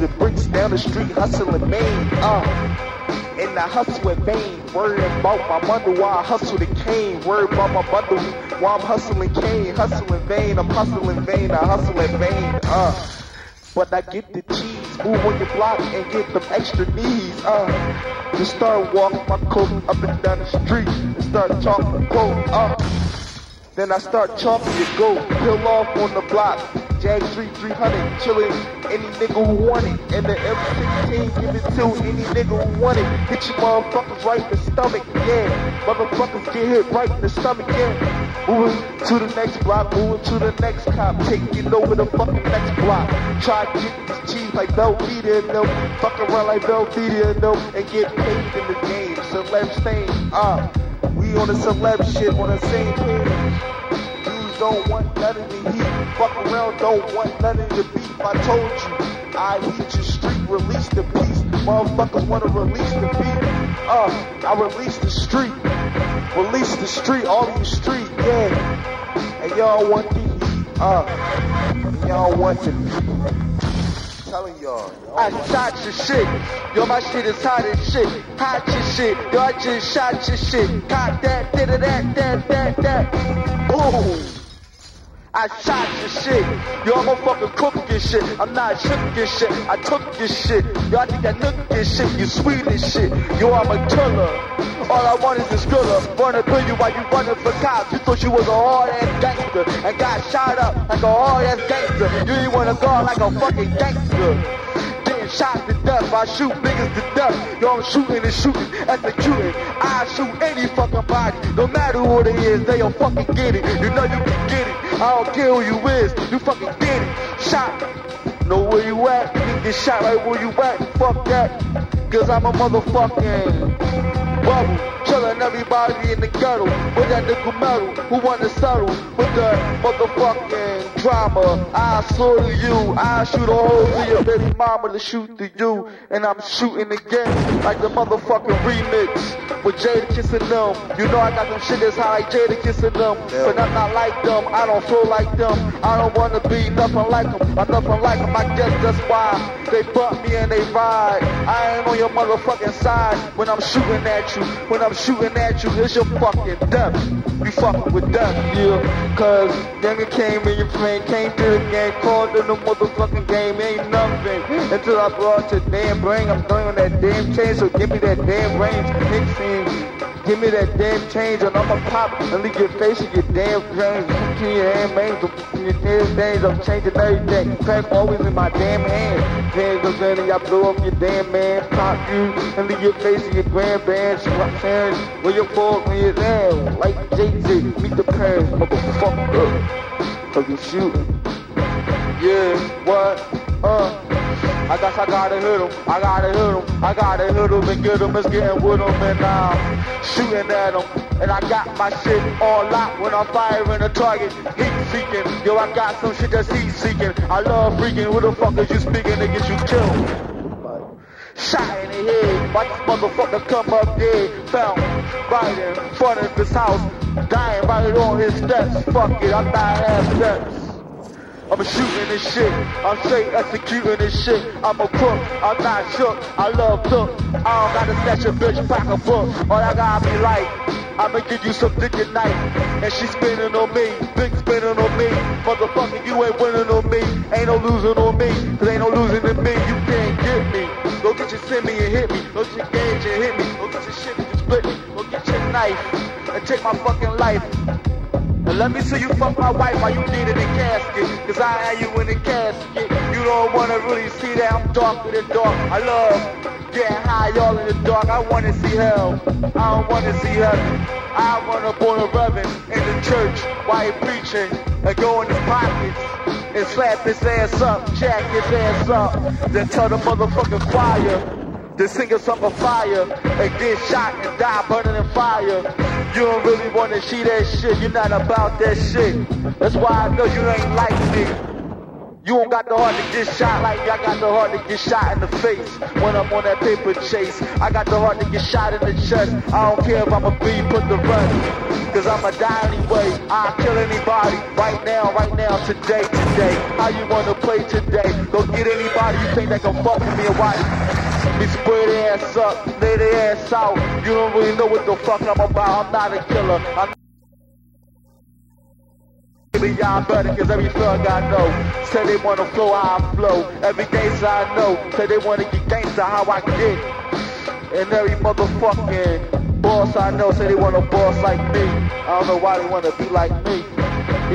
the bricks down the street, hustling main. Uh. And I hustle in vain. Worrying about my bundle while I hustle the cane. Worried about my bundle while I'm hustling cane. Hustling vain, I'm hustling vain, I hustle in vain. Uh. But I get the cheese, move on your block and get them extra knees. Uh. Just start walking my coat up and down the street and start talking quote. Uh. Then I start chalking your goat, peel off on the block. Jag 3300, chillin', any nigga who want it. And the M16, give it to any nigga who want it. Hit your motherfuckers right in the stomach, yeah. Motherfuckers get hit right in the stomach, yeah. Moving to the next block, moving to the next cop, taking over the fucking next block. Try to get this cheese like Velveeta and them, fuck around like Velveeta and them, and get paid in the game. Celeb stain, uh, we on the celeb shit on the same page don't want none of the heat. Fuck around, don't want none of the beef. I told you, I hit your street, release the peace. Motherfuckers wanna release the beat. Uh, I release the street. Release the street, all of your street, yeah. And y'all want the heat. Uh, and y'all want the beat. Telling y'all. I shot your shit. Yo, my shit is hot as shit. Hot your shit. Yo, I just shot your shit. Cock that, that, that, that, that, that. Boom. I shot your shit. Yo, I'm a fucking cook your shit. I'm not shook your shit. I took your shit. Yo, I think I nook your shit. You sweet as shit. Yo, I'm a killer. All I want is a skriller. Wanna kill you while you running for cops. You thought you was a hard ass gangster and got shot up like a hard ass gangster. You didn't wanna go like a fucking gangster shot to death. I shoot niggas to death. Yo, I'm shooting and shooting, executing. I shoot any fucking body, no matter what it is, they'll fucking get it. You know you can get it. I don't care who you is, you fucking get it. Shot. Know where you at, you get shot right where you at. Fuck that, cause I'm a motherfucking bubble. Everybody in the ghetto with that nickel metal. Who wanna settle with the motherfucking drama? I slaughter you. I shoot a hole to your baby mama to shoot to you. And I'm shooting again like the motherfucking remix with Jada kissing them. You know I got them shit that's high Jada kissing them. But I'm not like them. I don't feel like them. I don't wanna be nothing like them. I'm nothing like them. I guess that's why they bump me and they ride. I ain't on your motherfucking side when I'm shooting at you. When I'm shooting at you, it's your fucking death. You fucking with death, yeah. Cause younger came and your friend came to the game, called in the motherfucking game, ain't nothing. Until I brought your damn brain, I'm throwing that damn chain, so give me that damn range. Mixing Give me that damn change and I'ma pop and leave your face in your damn brains. To your hand mains, your damn things, I'm changing everything. Crack always in my damn hand. Hands up and y'all blow up your damn man. Pop you and leave your face in your grand band. Swap saying where your fault when you're. Like Jay-Z, meet the parents, motherfucker. Cause you shooting. Yeah, what? Uh. I guess I gotta hit him, I gotta hit him, I gotta hit him and get him, it's getting with him and I'm shooting at him. And I got my shit all locked when I'm firing a target, heat seeking. Yo, I got some shit that's heat seeking. I love freaking, who the fuck is you speaking to get you killed? Shot in the head, watch this motherfucker come up dead, found right in front of this house, dying right on his steps. Fuck it, I'm dying half steps. I'm shooting this shit. I'm straight executing this shit. I'm a crook. I'm not shook. I love look. I don't gotta snatch a bitch, pack a book. All I gotta be like, I'ma give you some dick at night. And she spinning on me, big spinning on me. Motherfucker, you ain't winning on me. Ain't no losing on me, cause ain't no losing in me. You can't get me. Go get your semi and hit me. Go get your gauge and hit me. Go get your shit and split me. Go get your knife take my fucking life. And let me see you fuck my wife while you need in the casket. Cause I had you in the casket. You don't wanna really see that I'm darker the dark. I love getting high all in the dark. I wanna see hell. I don't wanna see heaven. I wanna born a reverend in the church while he preaching and go in his pockets and slap his ass up, jack his ass up, then tell the motherfucking choir to sing a song of fire and get shot and die burning in fire. You don't really want to see that shit. You're not about that shit. That's why I know you ain't like me. You don't got the heart to get shot like. I got the heart to get shot in the face when I'm on that paper chase. I got the heart to get shot in the chest. I don't care if I'm a bee, put the run. cause I'ma die anyway. I'll kill anybody right now, right now, today, today. How you wanna play today? Don't get anybody you think that can fuck with me and watch me spray their ass up, lay their ass out. You don't really know what the fuck I'm about. I'm not a killer. I'm Maybe y'all better cause every thug I know Say they wanna flow I flow. Every gangster I know Say they wanna get gangster how I get. And every motherfucking boss I know Say they want a boss like me. I don't know why they wanna be like me.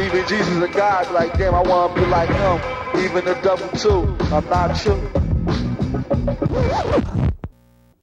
Even Jesus and God like damn I wanna be like him. Even the devil too. I'm not you Ha ha ha ha!